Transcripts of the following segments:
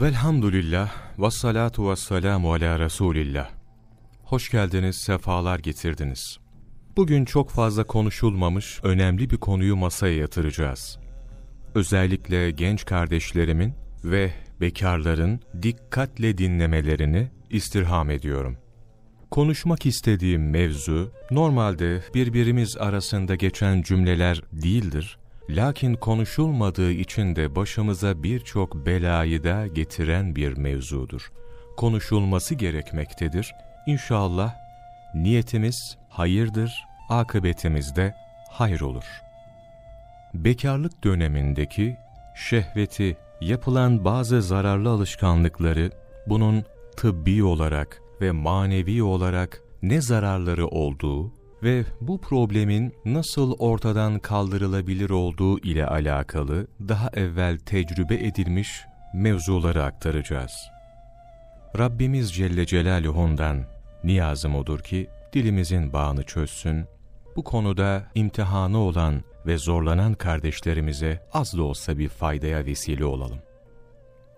Velhamdülillah ve salatu ve selamu ala Resulillah. Hoş geldiniz, sefalar getirdiniz. Bugün çok fazla konuşulmamış önemli bir konuyu masaya yatıracağız. Özellikle genç kardeşlerimin ve bekarların dikkatle dinlemelerini istirham ediyorum. Konuşmak istediğim mevzu normalde birbirimiz arasında geçen cümleler değildir Lakin konuşulmadığı için de başımıza birçok belayı da getiren bir mevzudur. Konuşulması gerekmektedir. İnşallah niyetimiz hayırdır, akıbetimiz de hayır olur. Bekarlık dönemindeki şehveti, yapılan bazı zararlı alışkanlıkları, bunun tıbbi olarak ve manevi olarak ne zararları olduğu ve bu problemin nasıl ortadan kaldırılabilir olduğu ile alakalı daha evvel tecrübe edilmiş mevzuları aktaracağız. Rabbimiz Celle Celaluhu'ndan niyazım odur ki dilimizin bağını çözsün, bu konuda imtihanı olan ve zorlanan kardeşlerimize az da olsa bir faydaya vesile olalım.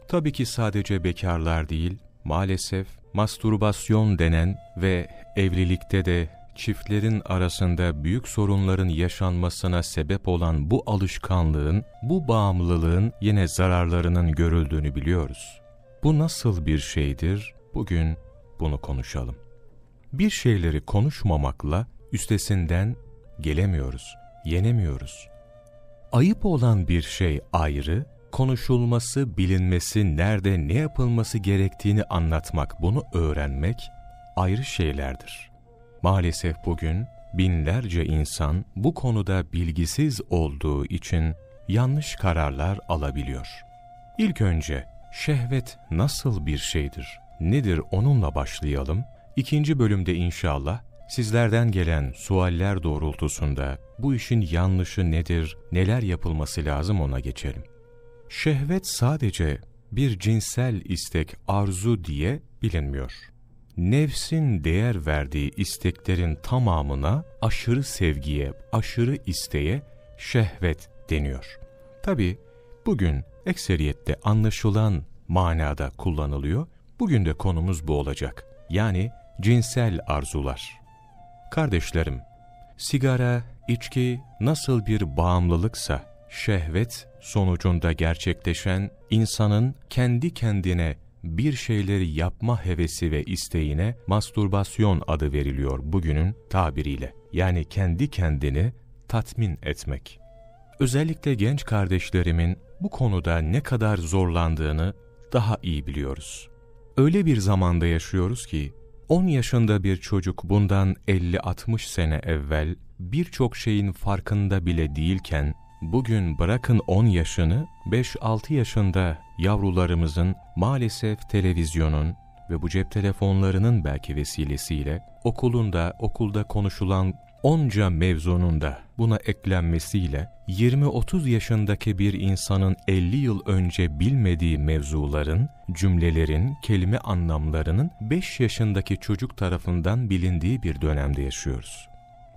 Tabii ki sadece bekarlar değil, maalesef mastürbasyon denen ve evlilikte de çiftlerin arasında büyük sorunların yaşanmasına sebep olan bu alışkanlığın, bu bağımlılığın yine zararlarının görüldüğünü biliyoruz. Bu nasıl bir şeydir? Bugün bunu konuşalım. Bir şeyleri konuşmamakla üstesinden gelemiyoruz, yenemiyoruz. Ayıp olan bir şey ayrı, konuşulması, bilinmesi, nerede ne yapılması gerektiğini anlatmak, bunu öğrenmek ayrı şeylerdir. Maalesef bugün binlerce insan bu konuda bilgisiz olduğu için yanlış kararlar alabiliyor. İlk önce şehvet nasıl bir şeydir? Nedir onunla başlayalım. İkinci bölümde inşallah sizlerden gelen sualler doğrultusunda bu işin yanlışı nedir, neler yapılması lazım ona geçelim. Şehvet sadece bir cinsel istek, arzu diye bilinmiyor nefsin değer verdiği isteklerin tamamına aşırı sevgiye, aşırı isteğe şehvet deniyor. Tabi bugün ekseriyette anlaşılan manada kullanılıyor. Bugün de konumuz bu olacak. Yani cinsel arzular. Kardeşlerim, sigara, içki nasıl bir bağımlılıksa, şehvet sonucunda gerçekleşen insanın kendi kendine bir şeyleri yapma hevesi ve isteğine mastürbasyon adı veriliyor bugünün tabiriyle. Yani kendi kendini tatmin etmek. Özellikle genç kardeşlerimin bu konuda ne kadar zorlandığını daha iyi biliyoruz. Öyle bir zamanda yaşıyoruz ki 10 yaşında bir çocuk bundan 50-60 sene evvel birçok şeyin farkında bile değilken Bugün bırakın 10 yaşını 5-6 yaşında yavrularımızın maalesef televizyonun ve bu cep telefonlarının belki vesilesiyle okulunda, okulda konuşulan onca mevzunun da buna eklenmesiyle 20-30 yaşındaki bir insanın 50 yıl önce bilmediği mevzuların, cümlelerin, kelime anlamlarının 5 yaşındaki çocuk tarafından bilindiği bir dönemde yaşıyoruz.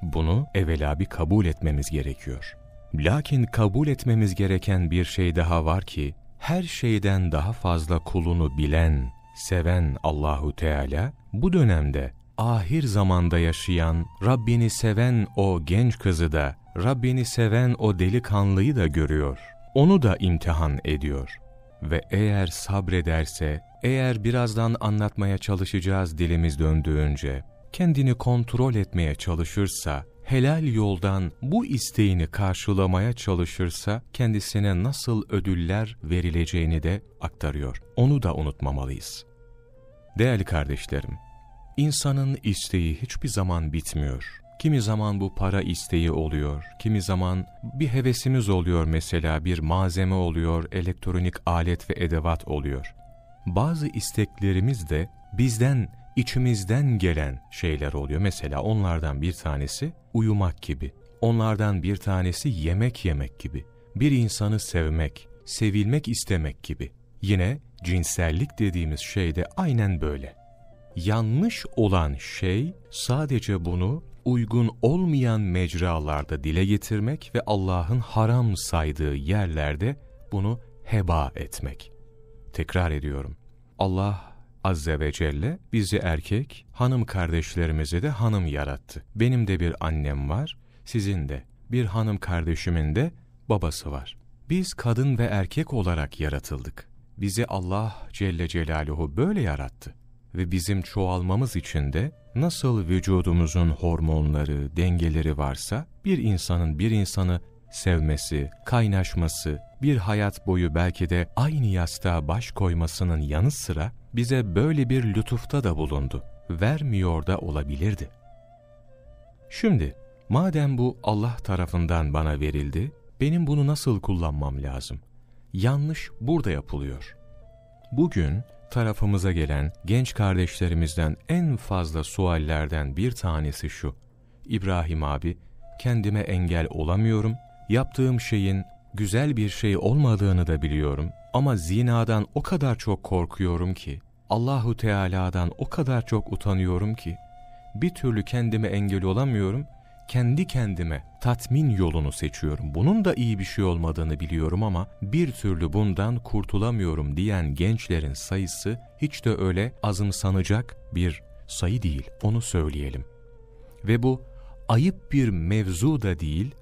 Bunu evvela bir kabul etmemiz gerekiyor. Lakin kabul etmemiz gereken bir şey daha var ki, her şeyden daha fazla kulunu bilen, seven Allahu Teala bu dönemde ahir zamanda yaşayan, Rabbini seven o genç kızı da, Rabbini seven o delikanlıyı da görüyor. Onu da imtihan ediyor. Ve eğer sabrederse, eğer birazdan anlatmaya çalışacağız dilimiz döndüğünce, kendini kontrol etmeye çalışırsa, helal yoldan bu isteğini karşılamaya çalışırsa kendisine nasıl ödüller verileceğini de aktarıyor. Onu da unutmamalıyız. Değerli kardeşlerim, insanın isteği hiçbir zaman bitmiyor. Kimi zaman bu para isteği oluyor, kimi zaman bir hevesimiz oluyor mesela bir malzeme oluyor, elektronik alet ve edevat oluyor. Bazı isteklerimiz de bizden içimizden gelen şeyler oluyor. Mesela onlardan bir tanesi uyumak gibi. Onlardan bir tanesi yemek yemek gibi. Bir insanı sevmek, sevilmek istemek gibi. Yine cinsellik dediğimiz şey de aynen böyle. Yanlış olan şey sadece bunu uygun olmayan mecralarda dile getirmek ve Allah'ın haram saydığı yerlerde bunu heba etmek. Tekrar ediyorum. Allah Azze ve Celle bizi erkek, hanım kardeşlerimizi de hanım yarattı. Benim de bir annem var, sizin de. Bir hanım kardeşimin de babası var. Biz kadın ve erkek olarak yaratıldık. Bizi Allah Celle Celaluhu böyle yarattı. Ve bizim çoğalmamız için de nasıl vücudumuzun hormonları, dengeleri varsa bir insanın bir insanı sevmesi, kaynaşması, bir hayat boyu belki de aynı yastığa baş koymasının yanı sıra bize böyle bir lütufta da bulundu. Vermiyor da olabilirdi. Şimdi, madem bu Allah tarafından bana verildi, benim bunu nasıl kullanmam lazım? Yanlış burada yapılıyor. Bugün tarafımıza gelen genç kardeşlerimizden en fazla suallerden bir tanesi şu. İbrahim abi, kendime engel olamıyorum, yaptığım şeyin güzel bir şey olmadığını da biliyorum ama zinadan o kadar çok korkuyorum ki, Allahu Teala'dan o kadar çok utanıyorum ki, bir türlü kendime engel olamıyorum, kendi kendime tatmin yolunu seçiyorum. Bunun da iyi bir şey olmadığını biliyorum ama bir türlü bundan kurtulamıyorum diyen gençlerin sayısı hiç de öyle azımsanacak bir sayı değil, onu söyleyelim. Ve bu ayıp bir mevzu da değil,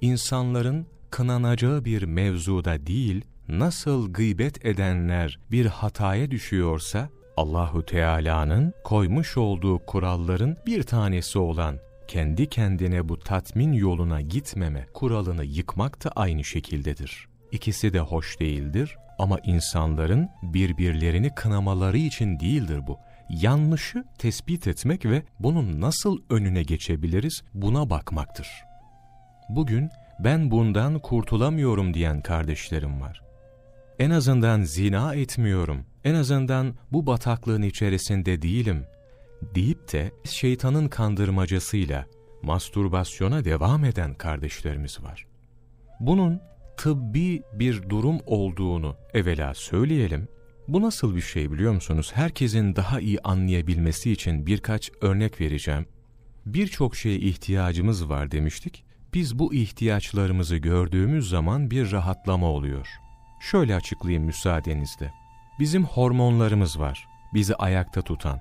insanların kınanacağı bir mevzuda değil, nasıl gıybet edenler bir hataya düşüyorsa, Allahu Teala'nın koymuş olduğu kuralların bir tanesi olan kendi kendine bu tatmin yoluna gitmeme kuralını yıkmak da aynı şekildedir. İkisi de hoş değildir ama insanların birbirlerini kınamaları için değildir bu. Yanlışı tespit etmek ve bunun nasıl önüne geçebiliriz buna bakmaktır. Bugün ben bundan kurtulamıyorum diyen kardeşlerim var. En azından zina etmiyorum, en azından bu bataklığın içerisinde değilim deyip de şeytanın kandırmacasıyla mastürbasyona devam eden kardeşlerimiz var. Bunun tıbbi bir durum olduğunu evvela söyleyelim. Bu nasıl bir şey biliyor musunuz? Herkesin daha iyi anlayabilmesi için birkaç örnek vereceğim. Birçok şeye ihtiyacımız var demiştik. Biz bu ihtiyaçlarımızı gördüğümüz zaman bir rahatlama oluyor. Şöyle açıklayayım müsaadenizle. Bizim hormonlarımız var, bizi ayakta tutan.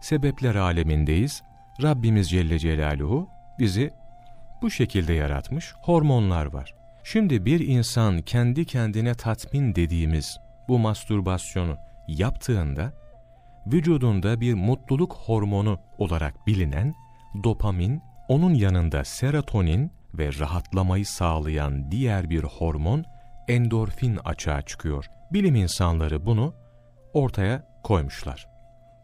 Sebepler alemindeyiz. Rabbimiz Celle Celaluhu bizi bu şekilde yaratmış, hormonlar var. Şimdi bir insan kendi kendine tatmin dediğimiz bu mastürbasyonu yaptığında, vücudunda bir mutluluk hormonu olarak bilinen dopamin, onun yanında serotonin ve rahatlamayı sağlayan diğer bir hormon endorfin açığa çıkıyor. Bilim insanları bunu ortaya koymuşlar.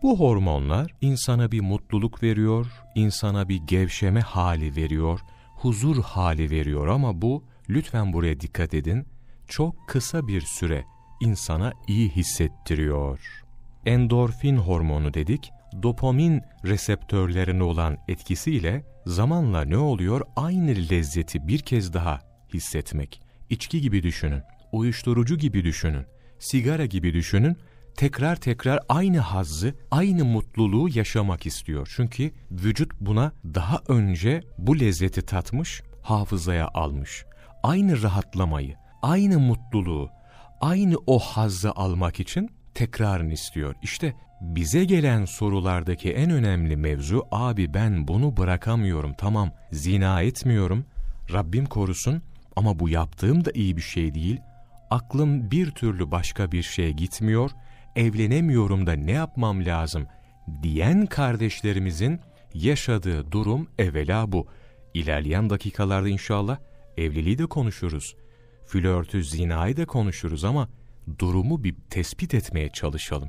Bu hormonlar insana bir mutluluk veriyor, insana bir gevşeme hali veriyor, huzur hali veriyor ama bu, lütfen buraya dikkat edin, çok kısa bir süre insana iyi hissettiriyor. Endorfin hormonu dedik, dopamin reseptörlerine olan etkisiyle zamanla ne oluyor? Aynı lezzeti bir kez daha hissetmek. İçki gibi düşünün, uyuşturucu gibi düşünün, sigara gibi düşünün, tekrar tekrar aynı hazzı, aynı mutluluğu yaşamak istiyor. Çünkü vücut buna daha önce bu lezzeti tatmış, hafızaya almış. Aynı rahatlamayı, aynı mutluluğu, aynı o hazzı almak için tekrarını istiyor. İşte bize gelen sorulardaki en önemli mevzu, abi ben bunu bırakamıyorum, tamam zina etmiyorum, Rabbim korusun ama bu yaptığım da iyi bir şey değil, aklım bir türlü başka bir şeye gitmiyor, evlenemiyorum da ne yapmam lazım diyen kardeşlerimizin yaşadığı durum evvela bu. İlerleyen dakikalarda inşallah evliliği de konuşuruz. Flörtü, zinayı da konuşuruz ama durumu bir tespit etmeye çalışalım.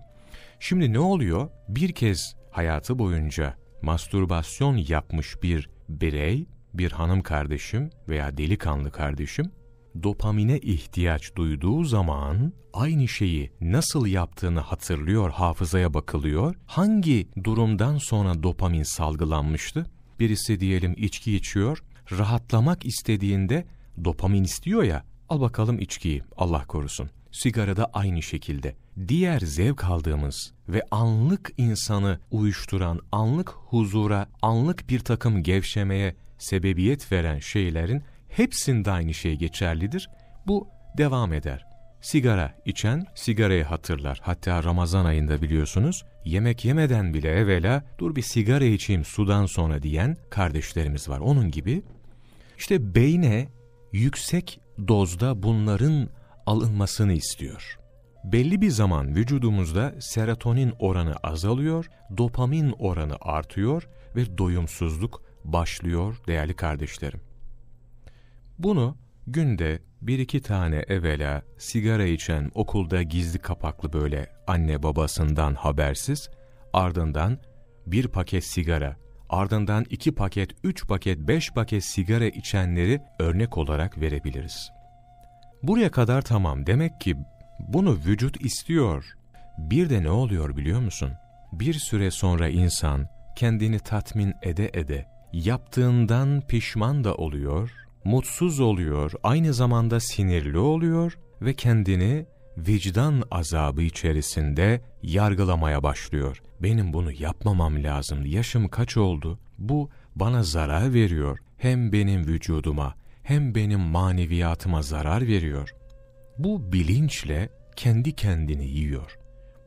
Şimdi ne oluyor? Bir kez hayatı boyunca mastürbasyon yapmış bir birey, bir hanım kardeşim veya delikanlı kardeşim dopamine ihtiyaç duyduğu zaman aynı şeyi nasıl yaptığını hatırlıyor, hafızaya bakılıyor. Hangi durumdan sonra dopamin salgılanmıştı? Birisi diyelim içki içiyor, rahatlamak istediğinde dopamin istiyor ya, al bakalım içkiyi, Allah korusun. Sigarada aynı şekilde. Diğer zevk aldığımız ve anlık insanı uyuşturan, anlık huzura, anlık bir takım gevşemeye sebebiyet veren şeylerin hepsinde aynı şey geçerlidir. Bu devam eder. Sigara içen sigarayı hatırlar. Hatta Ramazan ayında biliyorsunuz yemek yemeden bile evvela dur bir sigara içeyim sudan sonra diyen kardeşlerimiz var. Onun gibi işte beyne yüksek dozda bunların alınmasını istiyor. Belli bir zaman vücudumuzda serotonin oranı azalıyor, dopamin oranı artıyor ve doyumsuzluk başlıyor değerli kardeşlerim. Bunu günde bir iki evvela evvela sigara içen okulda gizli kapaklı böyle anne babasından habersiz, ardından bir paket sigara, ardından iki paket, üç paket, beş paket sigara içenleri örnek olarak verebiliriz. Buraya kadar tamam. Demek ki bunu vücut istiyor. Bir de ne oluyor biliyor musun? Bir süre sonra insan kendini tatmin ede ede yaptığından pişman da oluyor, mutsuz oluyor, aynı zamanda sinirli oluyor ve kendini vicdan azabı içerisinde yargılamaya başlıyor. Benim bunu yapmamam lazım. Yaşım kaç oldu? Bu bana zarar veriyor. Hem benim vücuduma hem benim maneviyatıma zarar veriyor. Bu bilinçle kendi kendini yiyor.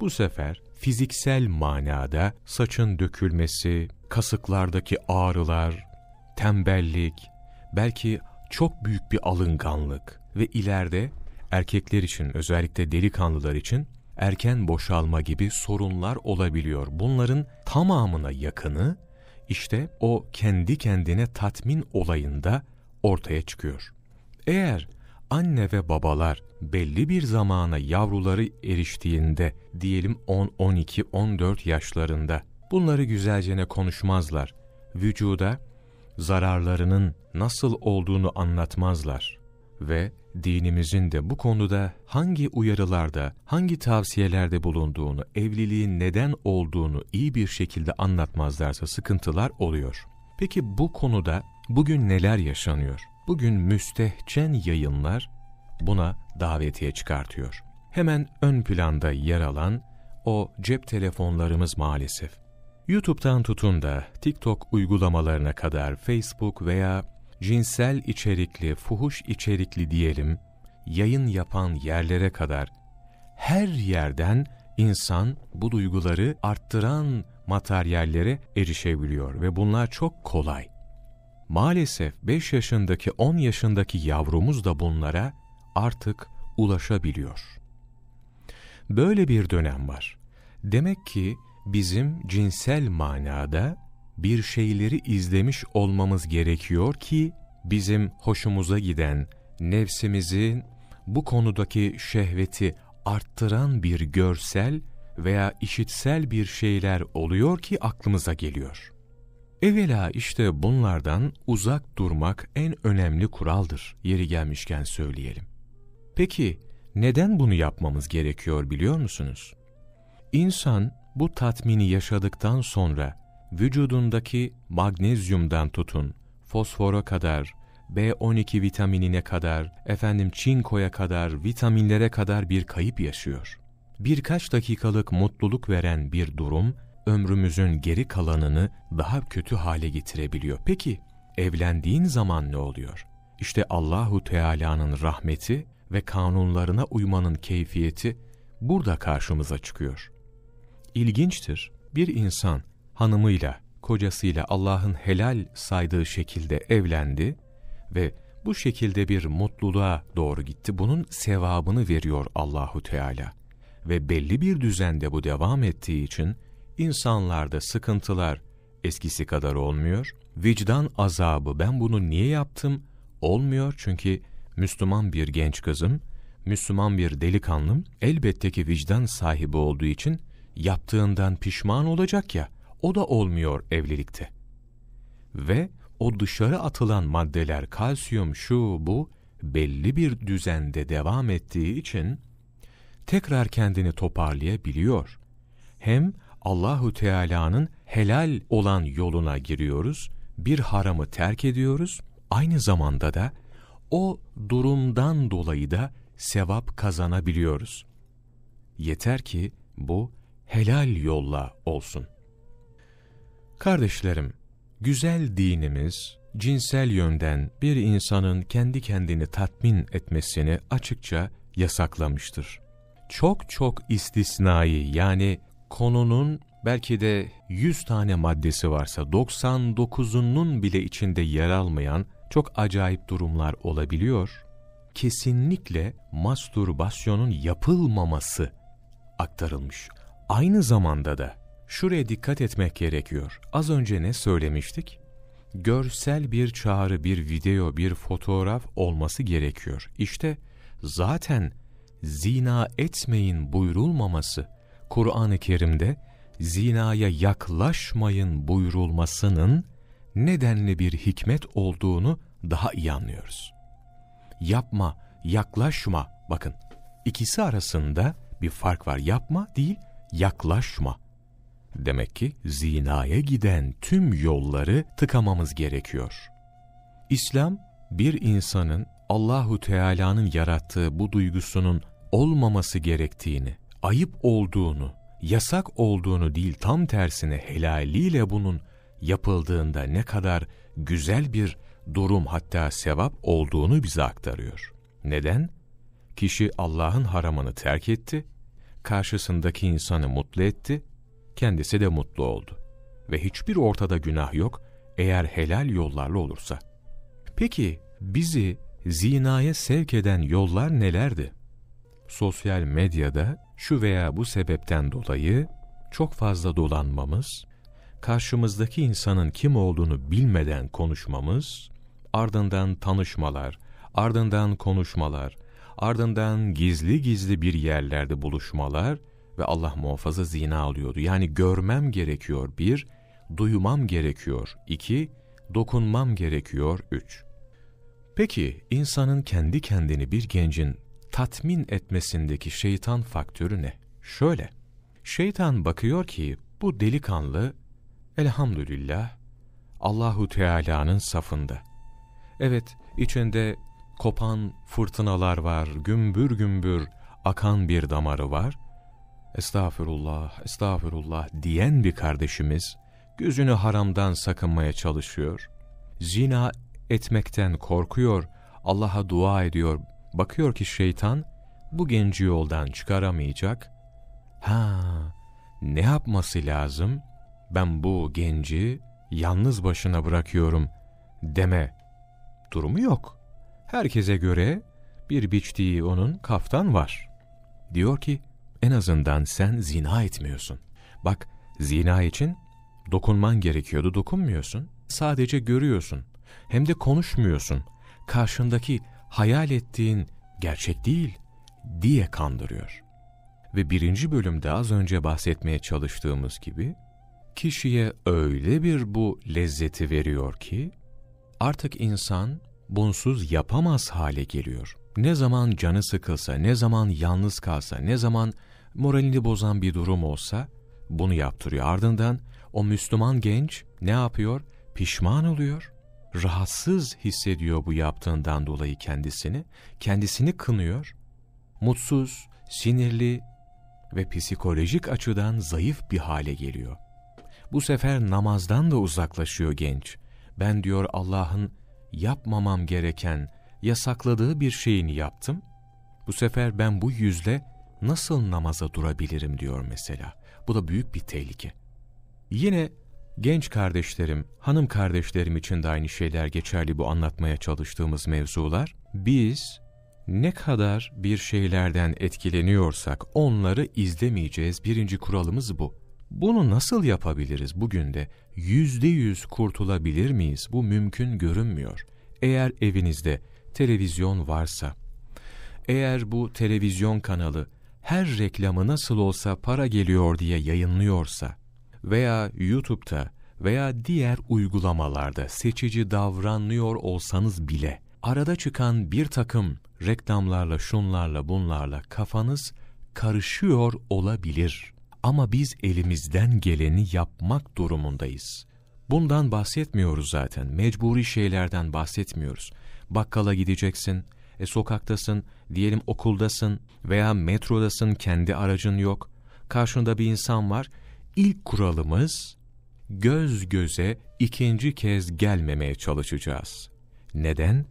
Bu sefer fiziksel manada saçın dökülmesi, kasıklardaki ağrılar, tembellik, belki çok büyük bir alınganlık ve ileride erkekler için özellikle delikanlılar için erken boşalma gibi sorunlar olabiliyor. Bunların tamamına yakını işte o kendi kendine tatmin olayında ortaya çıkıyor. Eğer anne ve babalar belli bir zamana yavruları eriştiğinde diyelim 10, 12, 14 yaşlarında bunları güzelce ne konuşmazlar. Vücuda zararlarının nasıl olduğunu anlatmazlar ve dinimizin de bu konuda hangi uyarılarda, hangi tavsiyelerde bulunduğunu, evliliğin neden olduğunu iyi bir şekilde anlatmazlarsa sıkıntılar oluyor. Peki bu konuda bugün neler yaşanıyor? Bugün müstehcen yayınlar buna davetiye çıkartıyor. Hemen ön planda yer alan o cep telefonlarımız maalesef. YouTube'dan tutun da TikTok uygulamalarına kadar Facebook veya cinsel içerikli, fuhuş içerikli diyelim, yayın yapan yerlere kadar her yerden insan bu duyguları arttıran materyallere erişebiliyor ve bunlar çok kolay. Maalesef 5 yaşındaki 10 yaşındaki yavrumuz da bunlara artık ulaşabiliyor. Böyle bir dönem var. Demek ki bizim cinsel manada bir şeyleri izlemiş olmamız gerekiyor ki bizim hoşumuza giden, nefsimizin bu konudaki şehveti arttıran bir görsel veya işitsel bir şeyler oluyor ki aklımıza geliyor. Evvela işte bunlardan uzak durmak en önemli kuraldır, yeri gelmişken söyleyelim. Peki neden bunu yapmamız gerekiyor biliyor musunuz? İnsan bu tatmini yaşadıktan sonra vücudundaki magnezyumdan tutun, fosfora kadar, B12 vitaminine kadar, efendim çinkoya kadar, vitaminlere kadar bir kayıp yaşıyor. Birkaç dakikalık mutluluk veren bir durum, ömrümüzün geri kalanını daha kötü hale getirebiliyor. Peki, evlendiğin zaman ne oluyor? İşte Allahu Teala'nın rahmeti ve kanunlarına uymanın keyfiyeti burada karşımıza çıkıyor. İlginçtir, bir insan hanımıyla, kocasıyla Allah'ın helal saydığı şekilde evlendi ve bu şekilde bir mutluluğa doğru gitti. Bunun sevabını veriyor Allahu Teala. Ve belli bir düzende bu devam ettiği için insanlarda sıkıntılar eskisi kadar olmuyor. Vicdan azabı ben bunu niye yaptım olmuyor çünkü Müslüman bir genç kızım, Müslüman bir delikanlım elbette ki vicdan sahibi olduğu için yaptığından pişman olacak ya, o da olmuyor evlilikte. Ve o dışarı atılan maddeler, kalsiyum, şu, bu, belli bir düzende devam ettiği için tekrar kendini toparlayabiliyor. Hem Allahu Teala'nın helal olan yoluna giriyoruz, bir haramı terk ediyoruz, aynı zamanda da o durumdan dolayı da sevap kazanabiliyoruz. Yeter ki bu helal yolla olsun. Kardeşlerim, güzel dinimiz, cinsel yönden bir insanın kendi kendini tatmin etmesini açıkça yasaklamıştır. Çok çok istisnai yani konunun belki de 100 tane maddesi varsa 99'unun bile içinde yer almayan çok acayip durumlar olabiliyor. Kesinlikle mastürbasyonun yapılmaması aktarılmış. Aynı zamanda da şuraya dikkat etmek gerekiyor. Az önce ne söylemiştik? Görsel bir çağrı, bir video, bir fotoğraf olması gerekiyor. İşte zaten zina etmeyin buyurulmaması Kur'an-ı Kerim'de zinaya yaklaşmayın buyurulmasının nedenli bir hikmet olduğunu daha iyi anlıyoruz. Yapma, yaklaşma. Bakın ikisi arasında bir fark var. Yapma değil, yaklaşma. Demek ki zinaya giden tüm yolları tıkamamız gerekiyor. İslam bir insanın Allahu Teala'nın yarattığı bu duygusunun olmaması gerektiğini, ayıp olduğunu, yasak olduğunu değil tam tersine helaliyle bunun yapıldığında ne kadar güzel bir durum hatta sevap olduğunu bize aktarıyor. Neden? Kişi Allah'ın haramını terk etti, karşısındaki insanı mutlu etti, kendisi de mutlu oldu. Ve hiçbir ortada günah yok eğer helal yollarla olursa. Peki bizi zinaya sevk eden yollar nelerdi? Sosyal medyada şu veya bu sebepten dolayı çok fazla dolanmamız, karşımızdaki insanın kim olduğunu bilmeden konuşmamız, ardından tanışmalar, ardından konuşmalar, ardından gizli gizli bir yerlerde buluşmalar ve Allah muhafaza zina alıyordu. Yani görmem gerekiyor bir, duymam gerekiyor iki, dokunmam gerekiyor üç. Peki insanın kendi kendini bir gencin tatmin etmesindeki şeytan faktörü ne? Şöyle, şeytan bakıyor ki bu delikanlı elhamdülillah Allahu Teala'nın safında. Evet, içinde kopan fırtınalar var, gümbür gümbür akan bir damarı var. Estağfurullah, estağfurullah diyen bir kardeşimiz gözünü haramdan sakınmaya çalışıyor. Zina etmekten korkuyor, Allah'a dua ediyor. Bakıyor ki şeytan bu genci yoldan çıkaramayacak. Ha, ne yapması lazım? Ben bu genci yalnız başına bırakıyorum deme durumu yok. Herkese göre bir biçtiği onun kaftan var. Diyor ki en azından sen zina etmiyorsun. Bak zina için dokunman gerekiyordu dokunmuyorsun. Sadece görüyorsun. Hem de konuşmuyorsun. Karşındaki hayal ettiğin gerçek değil diye kandırıyor. Ve birinci bölümde az önce bahsetmeye çalıştığımız gibi kişiye öyle bir bu lezzeti veriyor ki artık insan bunsuz yapamaz hale geliyor. Ne zaman canı sıkılsa, ne zaman yalnız kalsa, ne zaman moralini bozan bir durum olsa bunu yaptırıyor. Ardından o Müslüman genç ne yapıyor? Pişman oluyor. Rahatsız hissediyor bu yaptığından dolayı kendisini. Kendisini kınıyor. Mutsuz, sinirli ve psikolojik açıdan zayıf bir hale geliyor. Bu sefer namazdan da uzaklaşıyor genç. Ben diyor Allah'ın yapmamam gereken, yasakladığı bir şeyini yaptım. Bu sefer ben bu yüzle nasıl namaza durabilirim diyor mesela. Bu da büyük bir tehlike. Yine genç kardeşlerim, hanım kardeşlerim için de aynı şeyler geçerli bu anlatmaya çalıştığımız mevzular. Biz ne kadar bir şeylerden etkileniyorsak onları izlemeyeceğiz. Birinci kuralımız bu. Bunu nasıl yapabiliriz bugün de? Yüzde yüz kurtulabilir miyiz? Bu mümkün görünmüyor. Eğer evinizde televizyon varsa, eğer bu televizyon kanalı her reklamı nasıl olsa para geliyor diye yayınlıyorsa veya YouTube'da veya diğer uygulamalarda seçici davranıyor olsanız bile arada çıkan bir takım reklamlarla şunlarla bunlarla kafanız karışıyor olabilir. Ama biz elimizden geleni yapmak durumundayız. Bundan bahsetmiyoruz zaten. Mecburi şeylerden bahsetmiyoruz. Bakkala gideceksin, e, sokaktasın, diyelim okuldasın veya metrodasın, kendi aracın yok. Karşında bir insan var. İlk kuralımız göz göze ikinci kez gelmemeye çalışacağız. Neden?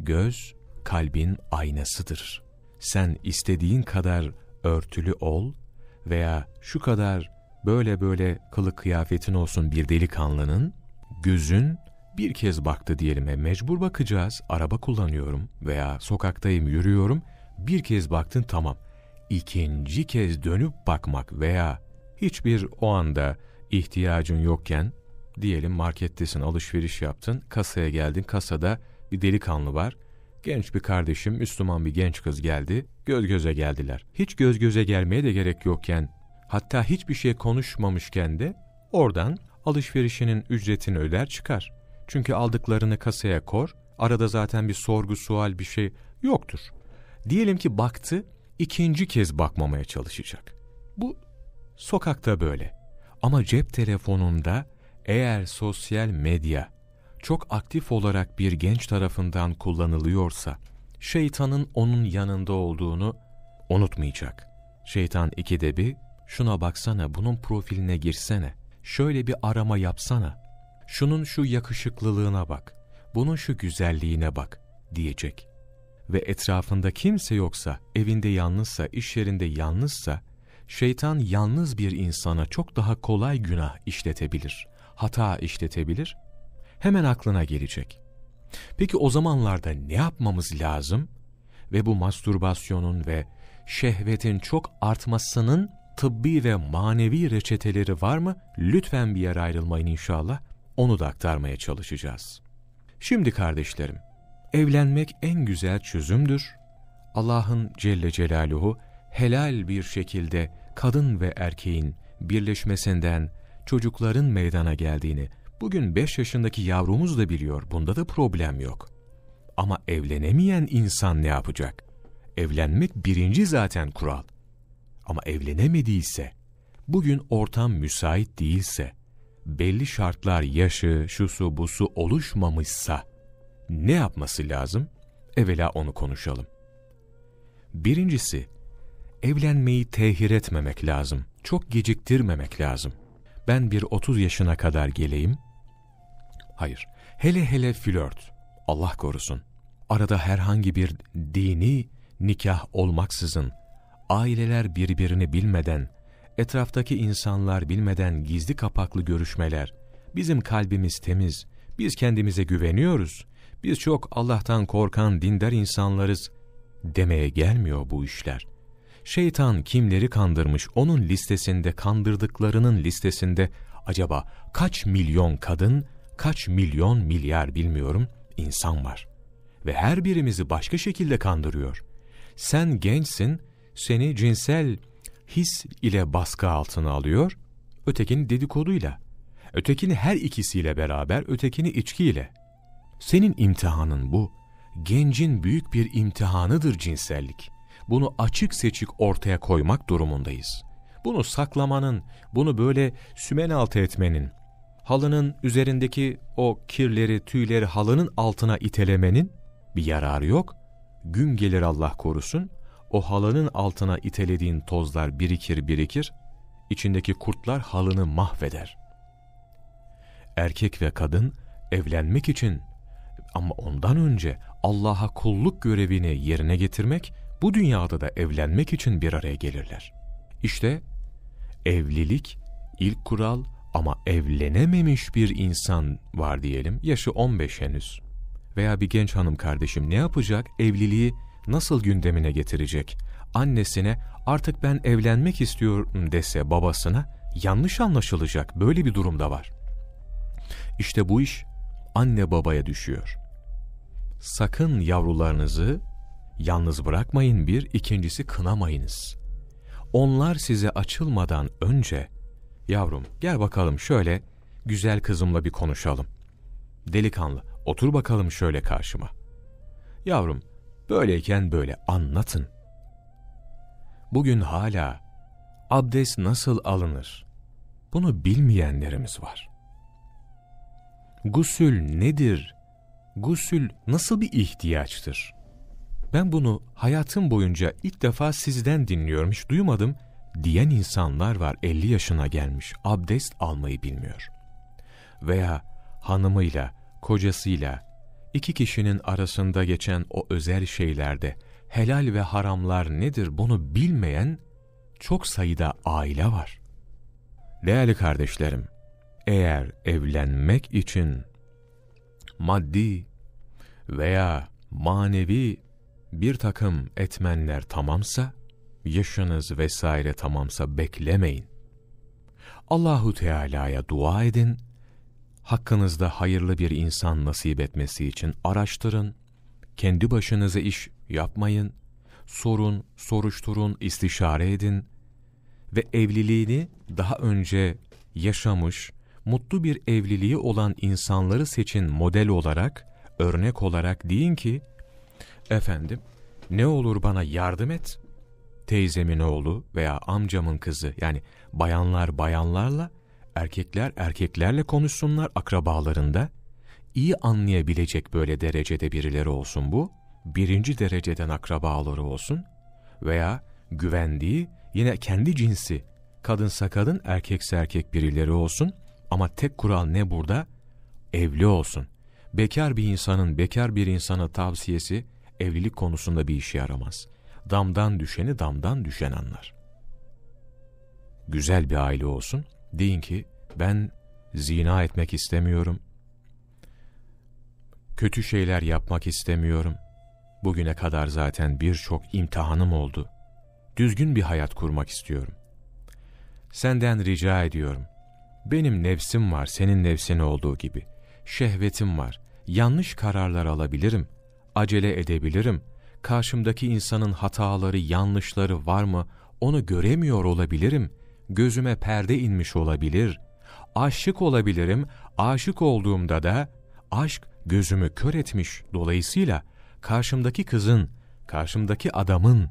Göz kalbin aynasıdır. sen istediğin kadar örtülü ol veya şu kadar böyle böyle kılık kıyafetin olsun bir delikanlının, gözün bir kez baktı diyelim. E mecbur bakacağız, araba kullanıyorum veya sokaktayım yürüyorum, bir kez baktın tamam. İkinci kez dönüp bakmak veya hiçbir o anda ihtiyacın yokken, diyelim markettesin alışveriş yaptın, kasaya geldin, kasada bir delikanlı var, genç bir kardeşim, Müslüman bir genç kız geldi, göz göze geldiler. Hiç göz göze gelmeye de gerek yokken, hatta hiçbir şey konuşmamışken de oradan alışverişinin ücretini öder çıkar. Çünkü aldıklarını kasaya kor, arada zaten bir sorgu sual bir şey yoktur. Diyelim ki baktı, ikinci kez bakmamaya çalışacak. Bu sokakta böyle. Ama cep telefonunda eğer sosyal medya çok aktif olarak bir genç tarafından kullanılıyorsa, şeytanın onun yanında olduğunu unutmayacak. Şeytan ikide bir, şuna baksana, bunun profiline girsene, şöyle bir arama yapsana, şunun şu yakışıklılığına bak, bunun şu güzelliğine bak diyecek. Ve etrafında kimse yoksa, evinde yalnızsa, iş yerinde yalnızsa, şeytan yalnız bir insana çok daha kolay günah işletebilir, hata işletebilir, hemen aklına gelecek. Peki o zamanlarda ne yapmamız lazım? Ve bu mastürbasyonun ve şehvetin çok artmasının tıbbi ve manevi reçeteleri var mı? Lütfen bir yere ayrılmayın inşallah. Onu da aktarmaya çalışacağız. Şimdi kardeşlerim, evlenmek en güzel çözümdür. Allah'ın Celle Celaluhu helal bir şekilde kadın ve erkeğin birleşmesinden çocukların meydana geldiğini bugün 5 yaşındaki yavrumuz da biliyor. Bunda da problem yok. Ama evlenemeyen insan ne yapacak? Evlenmek birinci zaten kural. Ama evlenemediyse, bugün ortam müsait değilse, belli şartlar yaşı, şusu busu oluşmamışsa ne yapması lazım? Evvela onu konuşalım. Birincisi, evlenmeyi tehir etmemek lazım. Çok geciktirmemek lazım. Ben bir 30 yaşına kadar geleyim. Hayır, hele hele flört. Allah korusun. Arada herhangi bir dini nikah olmaksızın, aileler birbirini bilmeden, etraftaki insanlar bilmeden gizli kapaklı görüşmeler, bizim kalbimiz temiz, biz kendimize güveniyoruz, biz çok Allah'tan korkan dindar insanlarız demeye gelmiyor bu işler. Şeytan kimleri kandırmış onun listesinde kandırdıklarının listesinde acaba kaç milyon kadın, kaç milyon milyar bilmiyorum insan var. Ve her birimizi başka şekilde kandırıyor. Sen gençsin, seni cinsel his ile baskı altına alıyor, ötekini dedikoduyla, ötekini her ikisiyle beraber, ötekini içkiyle. Senin imtihanın bu. Gencin büyük bir imtihanıdır cinsellik. Bunu açık seçik ortaya koymak durumundayız. Bunu saklamanın, bunu böyle sümen altı etmenin, halının üzerindeki o kirleri, tüyleri halının altına itelemenin bir yararı yok. Gün gelir Allah korusun, o halının altına itelediğin tozlar birikir birikir, içindeki kurtlar halını mahveder. Erkek ve kadın evlenmek için ama ondan önce Allah'a kulluk görevini yerine getirmek, bu dünyada da evlenmek için bir araya gelirler. İşte evlilik ilk kural ama evlenememiş bir insan var diyelim, yaşı 15 henüz. Veya bir genç hanım kardeşim ne yapacak? Evliliği nasıl gündemine getirecek? Annesine artık ben evlenmek istiyorum dese babasına yanlış anlaşılacak. Böyle bir durumda var. İşte bu iş anne babaya düşüyor. Sakın yavrularınızı yalnız bırakmayın bir, ikincisi kınamayınız. Onlar size açılmadan önce, yavrum gel bakalım şöyle güzel kızımla bir konuşalım. Delikanlı, otur bakalım şöyle karşıma. Yavrum, böyleyken böyle anlatın. Bugün hala abdest nasıl alınır? Bunu bilmeyenlerimiz var. Gusül nedir? Gusül nasıl bir ihtiyaçtır? Ben bunu hayatım boyunca ilk defa sizden dinliyorum, hiç duymadım diyen insanlar var 50 yaşına gelmiş, abdest almayı bilmiyor. Veya hanımıyla, kocasıyla, iki kişinin arasında geçen o özel şeylerde helal ve haramlar nedir bunu bilmeyen çok sayıda aile var. Değerli kardeşlerim, eğer evlenmek için maddi veya manevi bir takım etmenler tamamsa, yaşınız vesaire tamamsa beklemeyin. Allahu Teala'ya dua edin, hakkınızda hayırlı bir insan nasip etmesi için araştırın, kendi başınıza iş yapmayın, sorun, soruşturun, istişare edin. Ve evliliğini daha önce yaşamış, mutlu bir evliliği olan insanları seçin model olarak, örnek olarak deyin ki, efendim, ne olur bana yardım et, teyzemin oğlu veya amcamın kızı yani bayanlar bayanlarla, erkekler erkeklerle konuşsunlar akrabalarında, iyi anlayabilecek böyle derecede birileri olsun bu, birinci dereceden akrabaları olsun veya güvendiği yine kendi cinsi, kadınsa kadın erkekse erkek birileri olsun ama tek kural ne burada? Evli olsun. Bekar bir insanın bekar bir insana tavsiyesi evlilik konusunda bir işe yaramaz. Damdan düşeni damdan düşen anlar. Güzel bir aile olsun. Deyin ki ben zina etmek istemiyorum. Kötü şeyler yapmak istemiyorum. Bugüne kadar zaten birçok imtihanım oldu. Düzgün bir hayat kurmak istiyorum. Senden rica ediyorum. Benim nefsim var senin nefsin olduğu gibi. Şehvetim var. Yanlış kararlar alabilirim. Acele edebilirim. Karşımdaki insanın hataları, yanlışları var mı onu göremiyor olabilirim. Gözüme perde inmiş olabilir. Aşık olabilirim. Aşık olduğumda da aşk gözümü kör etmiş. Dolayısıyla karşımdaki kızın, karşımdaki adamın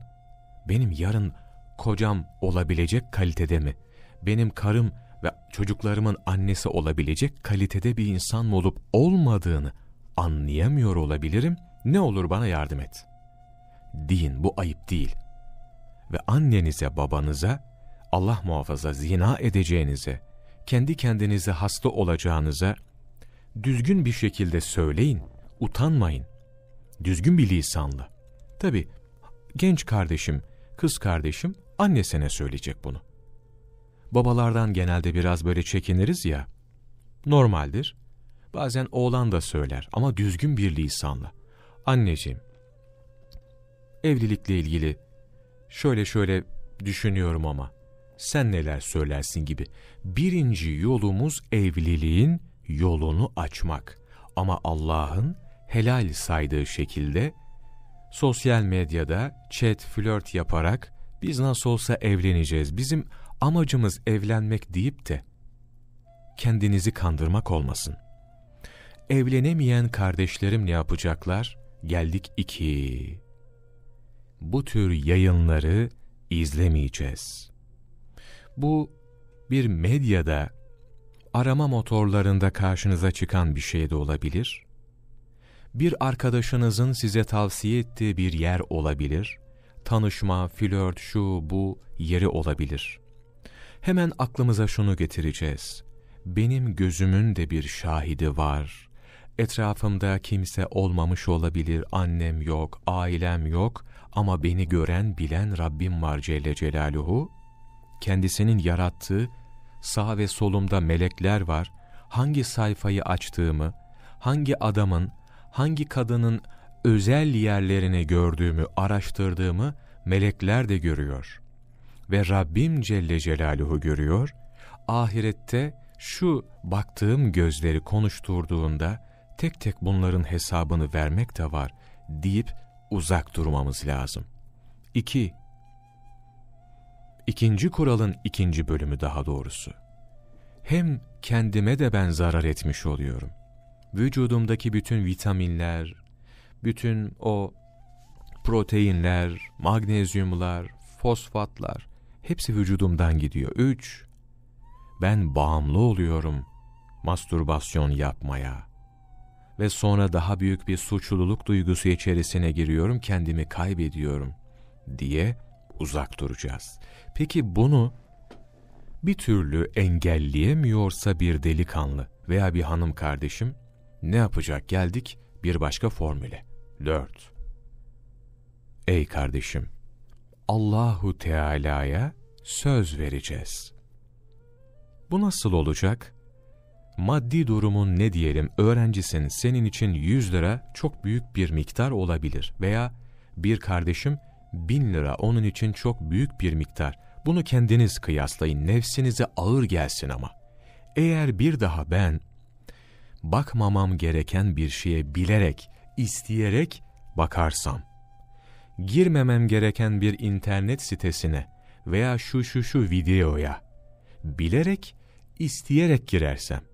benim yarın kocam olabilecek kalitede mi? Benim karım ve çocuklarımın annesi olabilecek kalitede bir insan mı olup olmadığını anlayamıyor olabilirim. Ne olur bana yardım et. Deyin bu ayıp değil. Ve annenize babanıza Allah muhafaza zina edeceğinize, kendi kendinize hasta olacağınıza düzgün bir şekilde söyleyin, utanmayın. Düzgün bir lisanla. Tabi genç kardeşim, kız kardeşim annesine söyleyecek bunu. Babalardan genelde biraz böyle çekiniriz ya. Normaldir. Bazen oğlan da söyler ama düzgün bir lisanla. Anneciğim, evlilikle ilgili şöyle şöyle düşünüyorum ama sen neler söylersin gibi. Birinci yolumuz evliliğin yolunu açmak. Ama Allah'ın helal saydığı şekilde sosyal medyada chat, flört yaparak biz nasıl olsa evleneceğiz, bizim amacımız evlenmek deyip de kendinizi kandırmak olmasın. Evlenemeyen kardeşlerim ne yapacaklar? Geldik iki. Bu tür yayınları izlemeyeceğiz. Bu bir medyada, arama motorlarında karşınıza çıkan bir şey de olabilir. Bir arkadaşınızın size tavsiye ettiği bir yer olabilir. Tanışma, flört, şu, bu yeri olabilir. Hemen aklımıza şunu getireceğiz. Benim gözümün de bir şahidi var. Etrafımda kimse olmamış olabilir, annem yok, ailem yok ama beni gören, bilen Rabbim var Celle Celaluhu. Kendisinin yarattığı sağ ve solumda melekler var. Hangi sayfayı açtığımı, hangi adamın, hangi kadının özel yerlerini gördüğümü, araştırdığımı melekler de görüyor. Ve Rabbim Celle Celaluhu görüyor. Ahirette şu baktığım gözleri konuşturduğunda tek tek bunların hesabını vermek de var deyip uzak durmamız lazım. 2. İkinci kuralın ikinci bölümü daha doğrusu. Hem kendime de ben zarar etmiş oluyorum. Vücudumdaki bütün vitaminler, bütün o proteinler, magnezyumlar, fosfatlar hepsi vücudumdan gidiyor. 3. Ben bağımlı oluyorum mastürbasyon yapmaya ve sonra daha büyük bir suçluluk duygusu içerisine giriyorum, kendimi kaybediyorum diye uzak duracağız. Peki bunu bir türlü engelleyemiyorsa bir delikanlı veya bir hanım kardeşim ne yapacak? Geldik bir başka formüle. 4. ey kardeşim. Allahu Teala'ya söz vereceğiz. Bu nasıl olacak? Maddi durumun ne diyelim öğrencisin senin için 100 lira çok büyük bir miktar olabilir veya bir kardeşim 1000 lira onun için çok büyük bir miktar. Bunu kendiniz kıyaslayın nefsinize ağır gelsin ama. Eğer bir daha ben bakmamam gereken bir şeye bilerek, isteyerek bakarsam, girmemem gereken bir internet sitesine veya şu şu şu videoya bilerek, isteyerek girersem,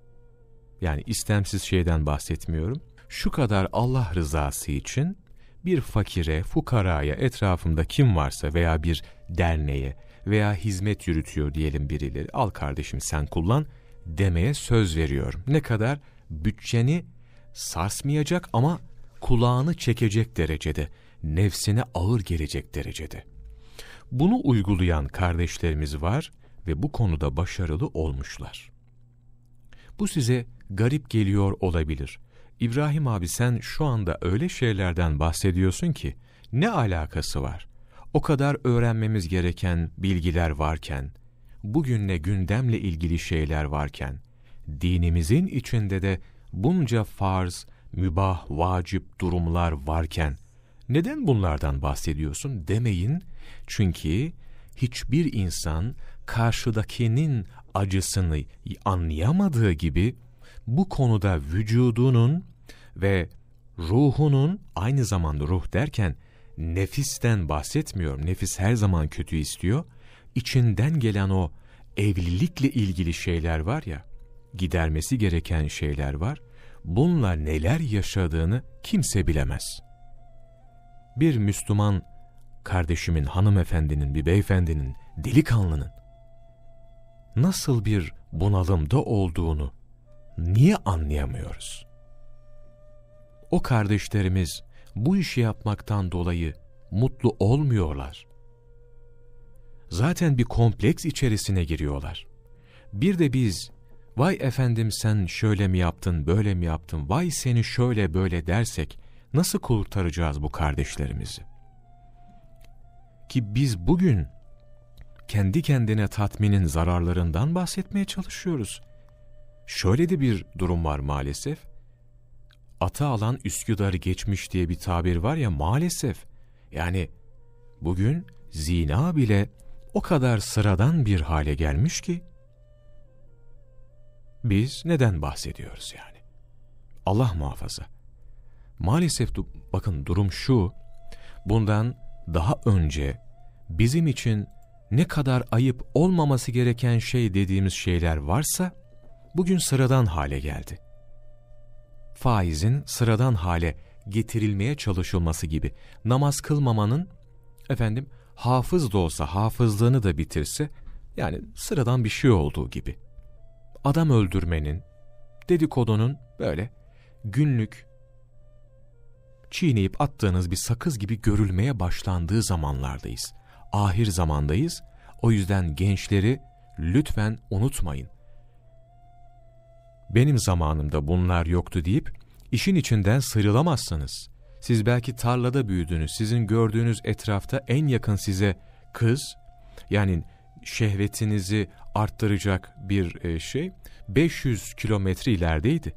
yani istemsiz şeyden bahsetmiyorum, şu kadar Allah rızası için bir fakire, fukaraya, etrafımda kim varsa veya bir derneğe veya hizmet yürütüyor diyelim birileri, al kardeşim sen kullan demeye söz veriyorum. Ne kadar? Bütçeni sarsmayacak ama kulağını çekecek derecede, nefsine ağır gelecek derecede. Bunu uygulayan kardeşlerimiz var ve bu konuda başarılı olmuşlar. Bu size garip geliyor olabilir. İbrahim abi sen şu anda öyle şeylerden bahsediyorsun ki ne alakası var? O kadar öğrenmemiz gereken bilgiler varken, bugünle gündemle ilgili şeyler varken, dinimizin içinde de bunca farz, mübah, vacip durumlar varken, neden bunlardan bahsediyorsun demeyin. Çünkü hiçbir insan karşıdakinin acısını anlayamadığı gibi, bu konuda vücudunun ve ruhunun aynı zamanda ruh derken nefisten bahsetmiyorum. Nefis her zaman kötü istiyor. İçinden gelen o evlilikle ilgili şeyler var ya, gidermesi gereken şeyler var. Bunlar neler yaşadığını kimse bilemez. Bir Müslüman kardeşimin, hanımefendinin, bir beyefendinin, delikanlının nasıl bir bunalımda olduğunu niye anlayamıyoruz? O kardeşlerimiz bu işi yapmaktan dolayı mutlu olmuyorlar. Zaten bir kompleks içerisine giriyorlar. Bir de biz, vay efendim sen şöyle mi yaptın, böyle mi yaptın, vay seni şöyle böyle dersek, nasıl kurtaracağız bu kardeşlerimizi? Ki biz bugün kendi kendine tatminin zararlarından bahsetmeye çalışıyoruz. Şöyle de bir durum var maalesef. Ata alan Üsküdar'ı geçmiş diye bir tabir var ya maalesef. Yani bugün zina bile o kadar sıradan bir hale gelmiş ki biz neden bahsediyoruz yani? Allah muhafaza. Maalesef bakın durum şu, bundan daha önce bizim için ne kadar ayıp olmaması gereken şey dediğimiz şeyler varsa, bugün sıradan hale geldi. Faizin sıradan hale getirilmeye çalışılması gibi, namaz kılmamanın, efendim, hafız da olsa hafızlığını da bitirse, yani sıradan bir şey olduğu gibi. Adam öldürmenin, dedikodunun böyle günlük çiğneyip attığınız bir sakız gibi görülmeye başlandığı zamanlardayız. Ahir zamandayız. O yüzden gençleri lütfen unutmayın. Benim zamanımda bunlar yoktu deyip işin içinden sıyrılamazsınız. Siz belki tarlada büyüdünüz. Sizin gördüğünüz etrafta en yakın size kız, yani şehvetinizi arttıracak bir e, şey 500 kilometre ilerideydi.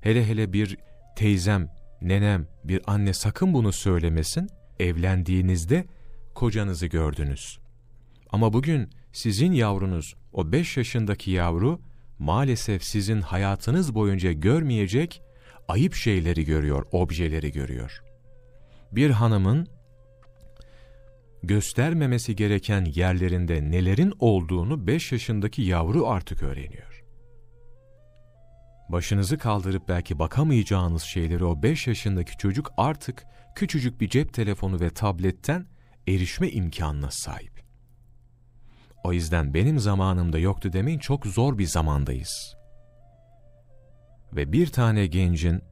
Hele hele bir teyzem, nenem, bir anne sakın bunu söylemesin. Evlendiğinizde kocanızı gördünüz. Ama bugün sizin yavrunuz, o 5 yaşındaki yavru maalesef sizin hayatınız boyunca görmeyecek ayıp şeyleri görüyor, objeleri görüyor. Bir hanımın göstermemesi gereken yerlerinde nelerin olduğunu 5 yaşındaki yavru artık öğreniyor. Başınızı kaldırıp belki bakamayacağınız şeyleri o 5 yaşındaki çocuk artık küçücük bir cep telefonu ve tabletten erişme imkanına sahip. O yüzden benim zamanımda yoktu demeyin çok zor bir zamandayız. Ve bir tane gencin,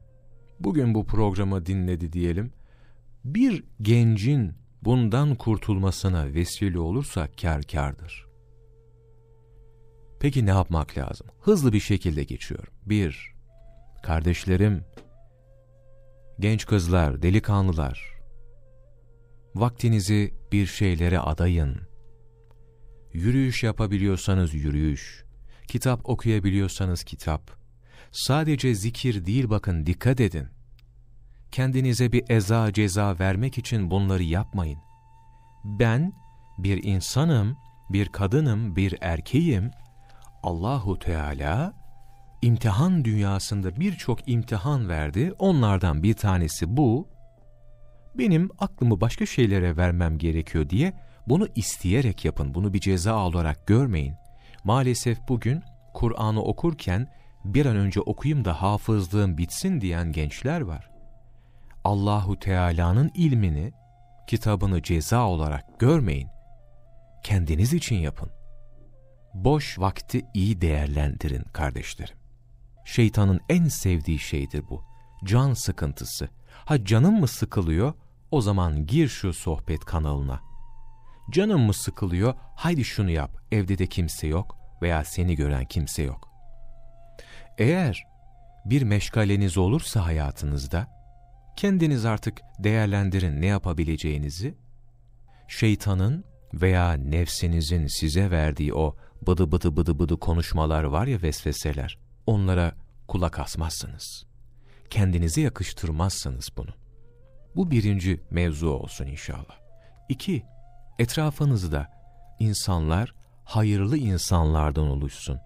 bugün bu programı dinledi diyelim, bir gencin bundan kurtulmasına vesile olursa kar kardır. Peki ne yapmak lazım? Hızlı bir şekilde geçiyorum. Bir, kardeşlerim, genç kızlar, delikanlılar, vaktinizi bir şeylere adayın. Yürüyüş yapabiliyorsanız yürüyüş, kitap okuyabiliyorsanız kitap. Sadece zikir değil bakın dikkat edin. Kendinize bir eza ceza vermek için bunları yapmayın. Ben bir insanım, bir kadınım, bir erkeğim. Allahu Teala imtihan dünyasında birçok imtihan verdi. Onlardan bir tanesi bu. Benim aklımı başka şeylere vermem gerekiyor diye bunu isteyerek yapın. Bunu bir ceza olarak görmeyin. Maalesef bugün Kur'an'ı okurken bir an önce okuyayım da hafızlığım bitsin diyen gençler var. Allahu Teala'nın ilmini, kitabını ceza olarak görmeyin. Kendiniz için yapın. Boş vakti iyi değerlendirin kardeşlerim. Şeytanın en sevdiği şeydir bu. Can sıkıntısı. Ha canın mı sıkılıyor? O zaman gir şu sohbet kanalına. Canın mı sıkılıyor? Haydi şunu yap. Evde de kimse yok veya seni gören kimse yok. Eğer bir meşgaleniz olursa hayatınızda, kendiniz artık değerlendirin ne yapabileceğinizi, şeytanın veya nefsinizin size verdiği o bıdı bıdı bıdı bıdı konuşmalar var ya vesveseler, onlara kulak asmazsınız. Kendinize yakıştırmazsınız bunu. Bu birinci mevzu olsun inşallah. İki, etrafınızda insanlar hayırlı insanlardan oluşsun.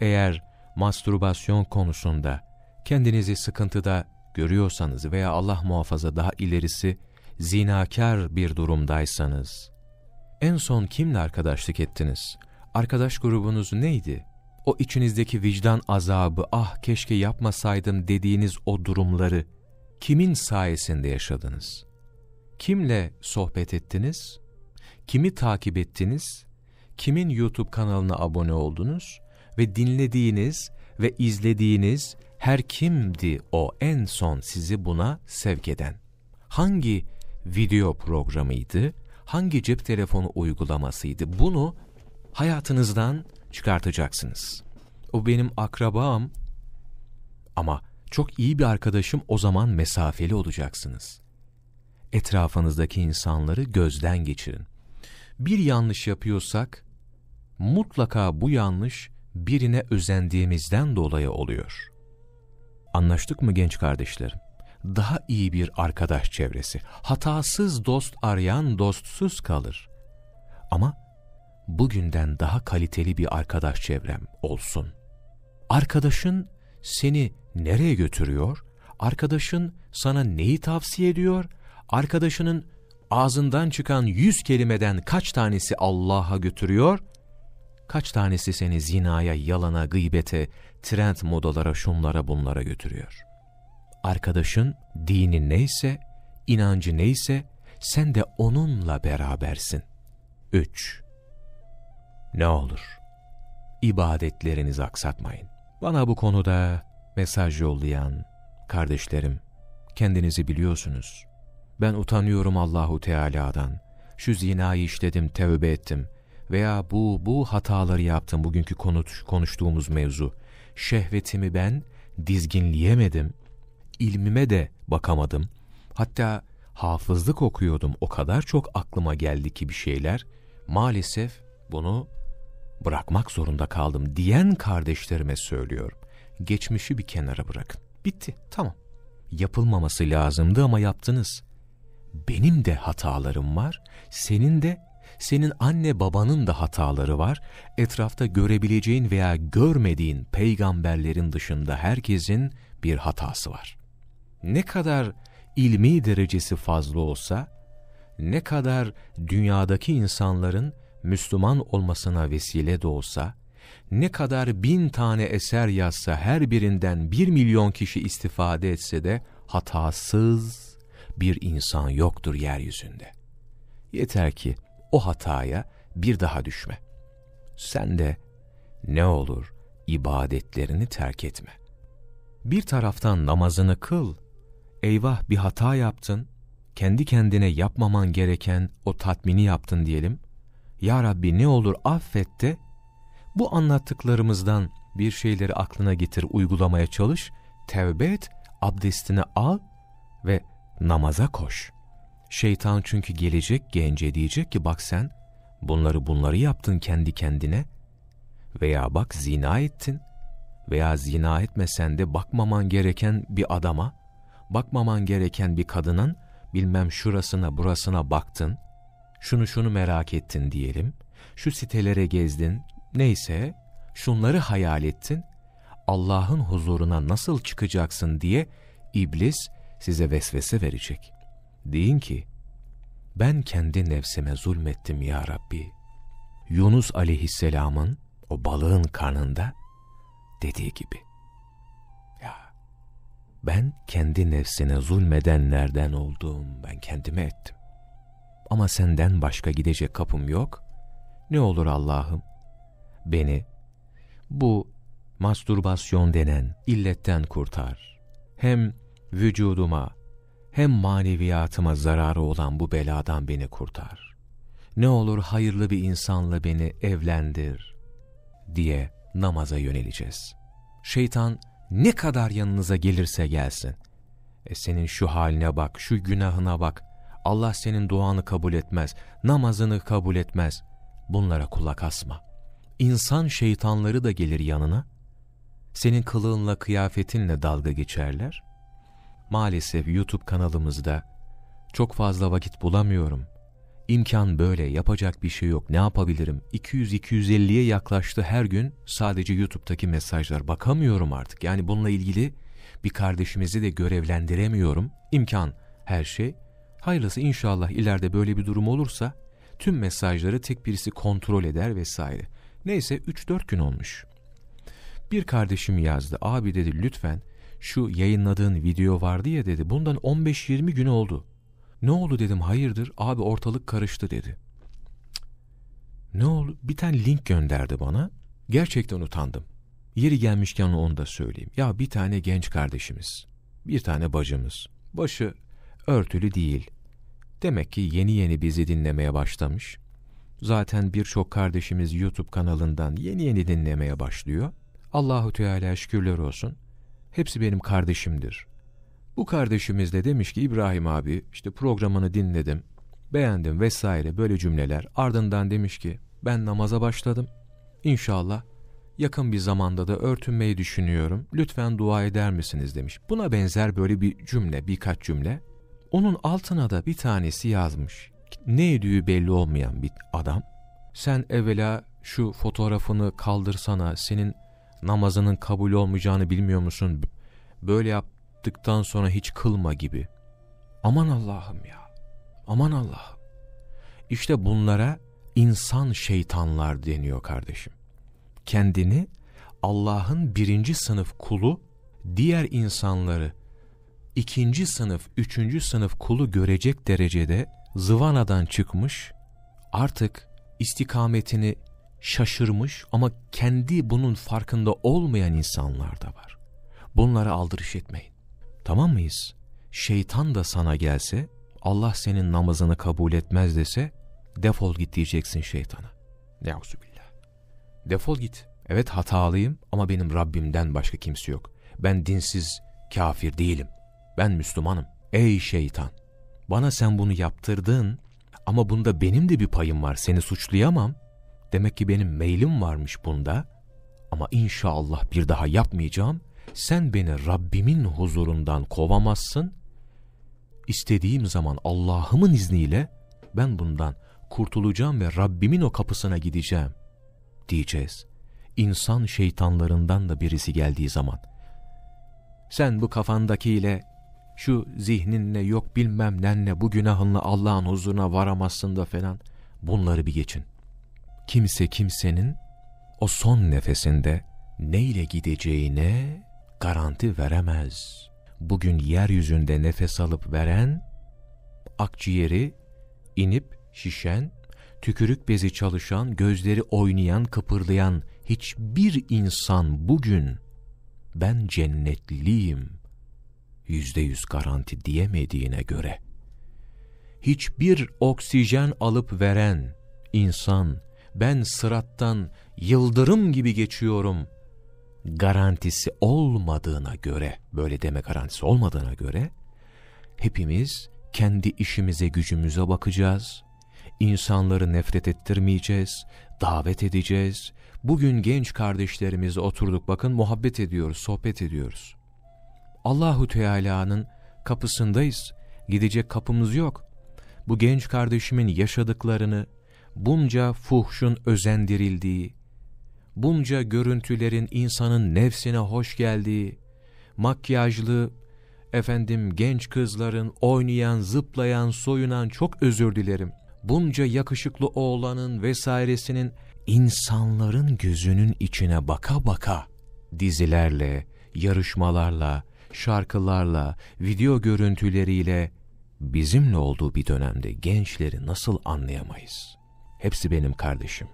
Eğer mastürbasyon konusunda kendinizi sıkıntıda görüyorsanız veya Allah muhafaza daha ilerisi zinakar bir durumdaysanız, en son kimle arkadaşlık ettiniz? Arkadaş grubunuz neydi? O içinizdeki vicdan azabı, ah keşke yapmasaydım dediğiniz o durumları kimin sayesinde yaşadınız? Kimle sohbet ettiniz? Kimi takip ettiniz? Kimin YouTube kanalına abone oldunuz? Ve dinlediğiniz ve izlediğiniz her kimdi o en son sizi buna sevk eden? Hangi video programıydı? Hangi cep telefonu uygulamasıydı? Bunu hayatınızdan çıkartacaksınız. O benim akrabam ama çok iyi bir arkadaşım o zaman mesafeli olacaksınız. Etrafınızdaki insanları gözden geçirin. Bir yanlış yapıyorsak mutlaka bu yanlış birine özendiğimizden dolayı oluyor. Anlaştık mı genç kardeşlerim? Daha iyi bir arkadaş çevresi. Hatasız dost arayan dostsuz kalır. Ama bugünden daha kaliteli bir arkadaş çevrem olsun. Arkadaşın seni nereye götürüyor? Arkadaşın sana neyi tavsiye ediyor? Arkadaşının ağzından çıkan yüz kelimeden kaç tanesi Allah'a götürüyor? Kaç tanesi seni zinaya, yalana, gıybete, trend modalara, şunlara bunlara götürüyor? Arkadaşın dini neyse, inancı neyse, sen de onunla berabersin. 3. Ne olur, ibadetlerinizi aksatmayın. Bana bu konuda mesaj yollayan kardeşlerim, kendinizi biliyorsunuz. Ben utanıyorum Allahu Teala'dan. Şu zinayı işledim, tevbe ettim veya bu bu hataları yaptım bugünkü konuş, konuştuğumuz mevzu. Şehvetimi ben dizginleyemedim. ilmime de bakamadım. Hatta hafızlık okuyordum. O kadar çok aklıma geldi ki bir şeyler. Maalesef bunu bırakmak zorunda kaldım diyen kardeşlerime söylüyorum. Geçmişi bir kenara bırakın. Bitti, tamam. Yapılmaması lazımdı ama yaptınız. Benim de hatalarım var, senin de, senin anne babanın da hataları var. Etrafta görebileceğin veya görmediğin peygamberlerin dışında herkesin bir hatası var. Ne kadar ilmi derecesi fazla olsa, ne kadar dünyadaki insanların Müslüman olmasına vesile de olsa, ne kadar bin tane eser yazsa her birinden bir milyon kişi istifade etse de hatasız bir insan yoktur yeryüzünde. Yeter ki o hataya bir daha düşme. Sen de ne olur ibadetlerini terk etme. Bir taraftan namazını kıl. Eyvah bir hata yaptın. Kendi kendine yapmaman gereken o tatmini yaptın diyelim. Ya Rabbi ne olur affet de bu anlattıklarımızdan bir şeyleri aklına getir, uygulamaya çalış, tevbe et, abdestini al ve namaza koş. Şeytan çünkü gelecek gence diyecek ki bak sen bunları bunları yaptın kendi kendine veya bak zina ettin veya zina etmesen de bakmaman gereken bir adama, bakmaman gereken bir kadının bilmem şurasına burasına baktın, şunu şunu merak ettin diyelim, şu sitelere gezdin, neyse şunları hayal ettin, Allah'ın huzuruna nasıl çıkacaksın diye iblis size vesvese verecek. Deyin ki, ben kendi nefsime zulmettim ya Rabbi. Yunus aleyhisselamın o balığın karnında dediği gibi. Ya ben kendi nefsine zulmedenlerden oldum, ben kendime ettim. Ama senden başka gidecek kapım yok. Ne olur Allah'ım beni bu mastürbasyon denen illetten kurtar. Hem vücuduma hem maneviyatıma zararı olan bu beladan beni kurtar. Ne olur hayırlı bir insanla beni evlendir diye namaza yöneleceğiz. Şeytan ne kadar yanınıza gelirse gelsin. E senin şu haline bak, şu günahına bak. Allah senin duanı kabul etmez, namazını kabul etmez. Bunlara kulak asma. İnsan şeytanları da gelir yanına. Senin kılığınla, kıyafetinle dalga geçerler. Maalesef YouTube kanalımızda çok fazla vakit bulamıyorum. İmkan böyle, yapacak bir şey yok. Ne yapabilirim? 200-250'ye yaklaştı her gün sadece YouTube'daki mesajlar. Bakamıyorum artık. Yani bununla ilgili bir kardeşimizi de görevlendiremiyorum. İmkan her şey. Hayırlısı inşallah ileride böyle bir durum olursa tüm mesajları tek birisi kontrol eder vesaire. Neyse 3-4 gün olmuş. Bir kardeşim yazdı. Abi dedi lütfen şu yayınladığın video vardı ya dedi. Bundan 15-20 gün oldu. Ne oldu dedim hayırdır abi ortalık karıştı dedi. Ne oldu bir tane link gönderdi bana gerçekten utandım. Yeri gelmişken onu da söyleyeyim. Ya bir tane genç kardeşimiz bir tane bacımız başı örtülü değil. Demek ki yeni yeni bizi dinlemeye başlamış. Zaten birçok kardeşimiz YouTube kanalından yeni yeni dinlemeye başlıyor. Allahu Teala şükürler olsun. Hepsi benim kardeşimdir. Bu kardeşimiz de demiş ki İbrahim abi işte programını dinledim, beğendim vesaire böyle cümleler. Ardından demiş ki ben namaza başladım. İnşallah yakın bir zamanda da örtünmeyi düşünüyorum. Lütfen dua eder misiniz demiş. Buna benzer böyle bir cümle, birkaç cümle. Onun altına da bir tanesi yazmış. Ne ediyor belli olmayan bir adam. Sen evvela şu fotoğrafını kaldırsana, senin namazının kabul olmayacağını bilmiyor musun? Böyle yap yaptıktan sonra hiç kılma gibi. Aman Allah'ım ya. Aman Allah'ım. İşte bunlara insan şeytanlar deniyor kardeşim. Kendini Allah'ın birinci sınıf kulu, diğer insanları ikinci sınıf, üçüncü sınıf kulu görecek derecede zıvanadan çıkmış, artık istikametini şaşırmış ama kendi bunun farkında olmayan insanlar da var. Bunlara aldırış etmeyin. Tamam mıyız? Şeytan da sana gelse, Allah senin namazını kabul etmez dese, defol git diyeceksin şeytana. Neuzubillah. Defol git. Evet hatalıyım ama benim Rabbimden başka kimse yok. Ben dinsiz, kafir değilim. Ben Müslümanım. Ey şeytan! Bana sen bunu yaptırdın ama bunda benim de bir payım var. Seni suçlayamam. Demek ki benim meylim varmış bunda. Ama inşallah bir daha yapmayacağım sen beni Rabbimin huzurundan kovamazsın. İstediğim zaman Allah'ımın izniyle ben bundan kurtulacağım ve Rabbimin o kapısına gideceğim diyeceğiz. İnsan şeytanlarından da birisi geldiği zaman. Sen bu kafandakiyle, şu zihninle yok bilmem nenle bu günahınla Allah'ın huzuruna varamazsın da falan bunları bir geçin. Kimse kimsenin o son nefesinde neyle gideceğine garanti veremez. Bugün yeryüzünde nefes alıp veren, akciğeri inip şişen, tükürük bezi çalışan, gözleri oynayan, kıpırdayan hiçbir insan bugün ben cennetliyim yüzde yüz garanti diyemediğine göre, hiçbir oksijen alıp veren insan ben sırattan yıldırım gibi geçiyorum garantisi olmadığına göre, böyle deme garantisi olmadığına göre, hepimiz kendi işimize gücümüze bakacağız. İnsanları nefret ettirmeyeceğiz, davet edeceğiz. Bugün genç kardeşlerimizle oturduk bakın muhabbet ediyoruz, sohbet ediyoruz. Allahu Teala'nın kapısındayız. Gidecek kapımız yok. Bu genç kardeşimin yaşadıklarını, bunca fuhşun özendirildiği, bunca görüntülerin insanın nefsine hoş geldiği, makyajlı, efendim genç kızların oynayan, zıplayan, soyunan çok özür dilerim. Bunca yakışıklı oğlanın vesairesinin insanların gözünün içine baka baka dizilerle, yarışmalarla, şarkılarla, video görüntüleriyle bizimle olduğu bir dönemde gençleri nasıl anlayamayız? Hepsi benim kardeşim.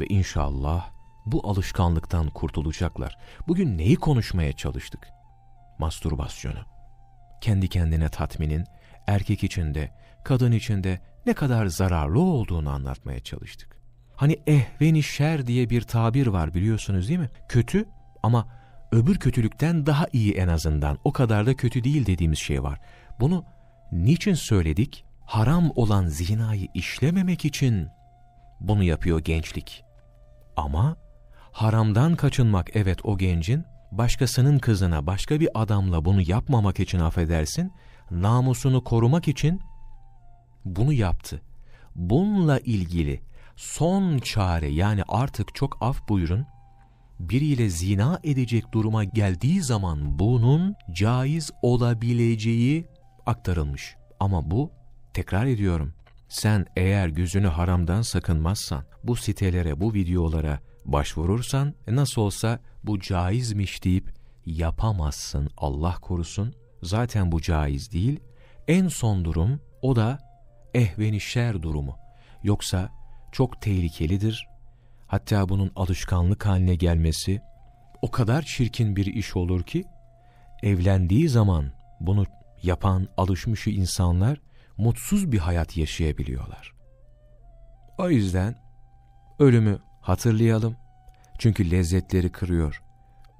Ve inşallah bu alışkanlıktan kurtulacaklar. Bugün neyi konuşmaya çalıştık? Mastürbasyonu. Kendi kendine tatminin erkek içinde, kadın içinde ne kadar zararlı olduğunu anlatmaya çalıştık. Hani ehveni şer diye bir tabir var biliyorsunuz değil mi? Kötü ama öbür kötülükten daha iyi en azından. O kadar da kötü değil dediğimiz şey var. Bunu niçin söyledik? Haram olan zinayı işlememek için bunu yapıyor gençlik. Ama haramdan kaçınmak evet o gencin, başkasının kızına başka bir adamla bunu yapmamak için affedersin, namusunu korumak için bunu yaptı. Bununla ilgili son çare yani artık çok af buyurun, biriyle zina edecek duruma geldiği zaman bunun caiz olabileceği aktarılmış. Ama bu, tekrar ediyorum, sen eğer gözünü haramdan sakınmazsan, bu sitelere, bu videolara başvurursan, nasıl olsa bu caizmiş deyip yapamazsın Allah korusun. Zaten bu caiz değil. En son durum o da ehvenişer durumu. Yoksa çok tehlikelidir. Hatta bunun alışkanlık haline gelmesi o kadar çirkin bir iş olur ki evlendiği zaman bunu yapan alışmışı insanlar mutsuz bir hayat yaşayabiliyorlar. O yüzden ölümü hatırlayalım. Çünkü lezzetleri kırıyor.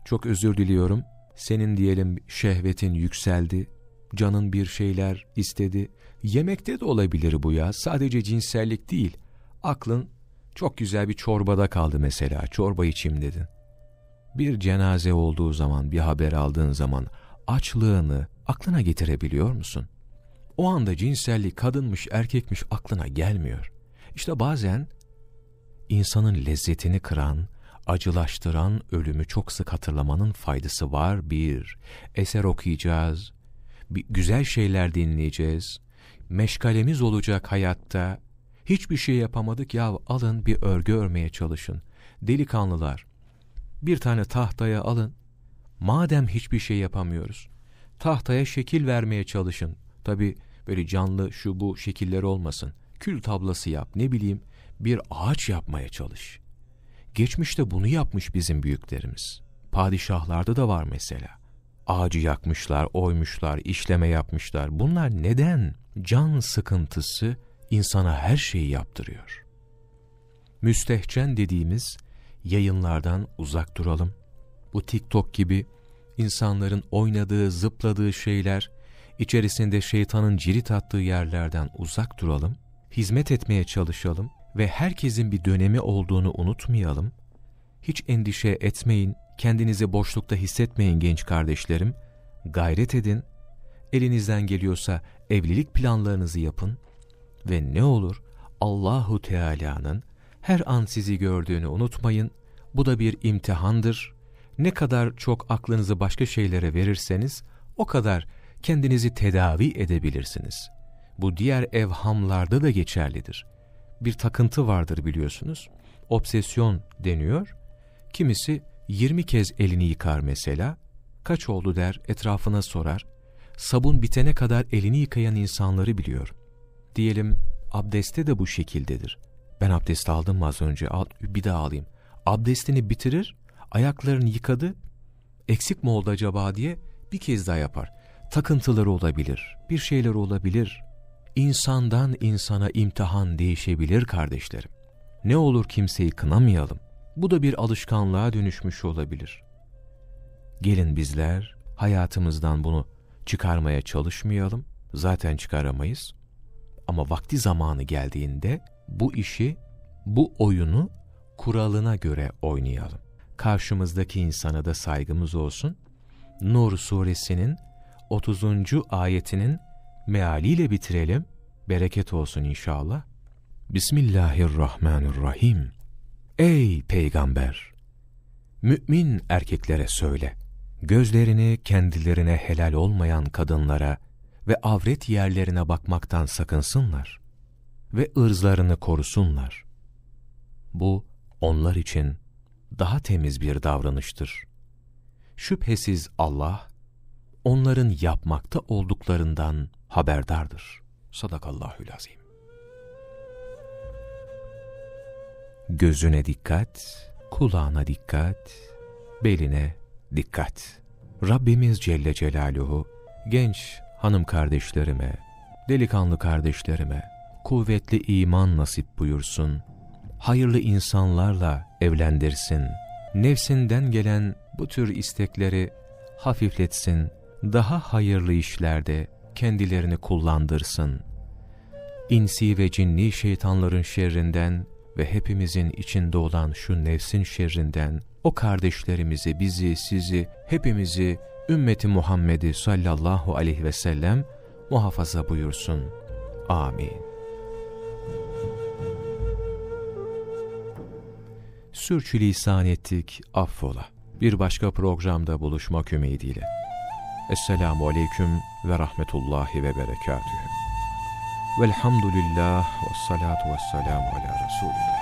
Çok özür diliyorum. Senin diyelim şehvetin yükseldi. Canın bir şeyler istedi. Yemekte de olabilir bu ya. Sadece cinsellik değil. Aklın çok güzel bir çorbada kaldı mesela. Çorba içeyim dedin. Bir cenaze olduğu zaman, bir haber aldığın zaman açlığını aklına getirebiliyor musun? O anda cinsellik kadınmış, erkekmiş aklına gelmiyor. İşte bazen insanın lezzetini kıran, acılaştıran ölümü çok sık hatırlamanın faydası var. Bir, eser okuyacağız, bir, güzel şeyler dinleyeceğiz, meşgalemiz olacak hayatta. Hiçbir şey yapamadık ya alın bir örgü örmeye çalışın. Delikanlılar, bir tane tahtaya alın. Madem hiçbir şey yapamıyoruz, tahtaya şekil vermeye çalışın. Tabi böyle canlı şu bu şekiller olmasın. Kül tablası yap, ne bileyim bir ağaç yapmaya çalış. Geçmişte bunu yapmış bizim büyüklerimiz. Padişahlarda da var mesela. Ağacı yakmışlar, oymuşlar, işleme yapmışlar. Bunlar neden? Can sıkıntısı insana her şeyi yaptırıyor. Müstehcen dediğimiz yayınlardan uzak duralım. Bu TikTok gibi insanların oynadığı, zıpladığı şeyler, içerisinde şeytanın cirit attığı yerlerden uzak duralım. Hizmet etmeye çalışalım ve herkesin bir dönemi olduğunu unutmayalım. Hiç endişe etmeyin, kendinizi boşlukta hissetmeyin genç kardeşlerim. Gayret edin, elinizden geliyorsa evlilik planlarınızı yapın ve ne olur Allahu Teala'nın her an sizi gördüğünü unutmayın. Bu da bir imtihandır. Ne kadar çok aklınızı başka şeylere verirseniz o kadar kendinizi tedavi edebilirsiniz. Bu diğer evhamlarda da geçerlidir. Bir takıntı vardır biliyorsunuz. Obsesyon deniyor. Kimisi 20 kez elini yıkar mesela. Kaç oldu der, etrafına sorar. Sabun bitene kadar elini yıkayan insanları biliyor. Diyelim abdeste de bu şekildedir. Ben abdest aldım az önce, al, bir daha alayım. Abdestini bitirir, ayaklarını yıkadı, eksik mi oldu acaba diye bir kez daha yapar. Takıntıları olabilir, bir şeyler olabilir. İnsandan insana imtihan değişebilir kardeşlerim. Ne olur kimseyi kınamayalım. Bu da bir alışkanlığa dönüşmüş olabilir. Gelin bizler hayatımızdan bunu çıkarmaya çalışmayalım. zaten çıkaramayız. Ama vakti zamanı geldiğinde bu işi, bu oyunu kuralına göre oynayalım. Karşımızdaki insana da saygımız olsun. Nur suresinin 30. ayetinin mealiyle bitirelim. Bereket olsun inşallah. Bismillahirrahmanirrahim. Ey peygamber! Mümin erkeklere söyle, gözlerini kendilerine helal olmayan kadınlara ve avret yerlerine bakmaktan sakınsınlar ve ırzlarını korusunlar. Bu, onlar için daha temiz bir davranıştır. Şüphesiz Allah, onların yapmakta olduklarından haberdardır. Sadakallahül azim. Gözüne dikkat, kulağına dikkat, beline dikkat. Rabbimiz Celle Celaluhu, genç hanım kardeşlerime, delikanlı kardeşlerime, kuvvetli iman nasip buyursun, hayırlı insanlarla evlendirsin, nefsinden gelen bu tür istekleri hafifletsin, daha hayırlı işlerde kendilerini kullandırsın. İnsi ve cinni şeytanların şerrinden ve hepimizin içinde olan şu nefsin şerrinden o kardeşlerimizi, bizi, sizi, hepimizi ümmeti Muhammed'i sallallahu aleyhi ve sellem muhafaza buyursun. Amin. Sürçülisan ettik, affola. Bir başka programda buluşmak ümidiyle. Esselamu aleyküm ve rahmetullahi ve berekatühü. Velhamdülillah ve salatu ve selamu ala Resulillah.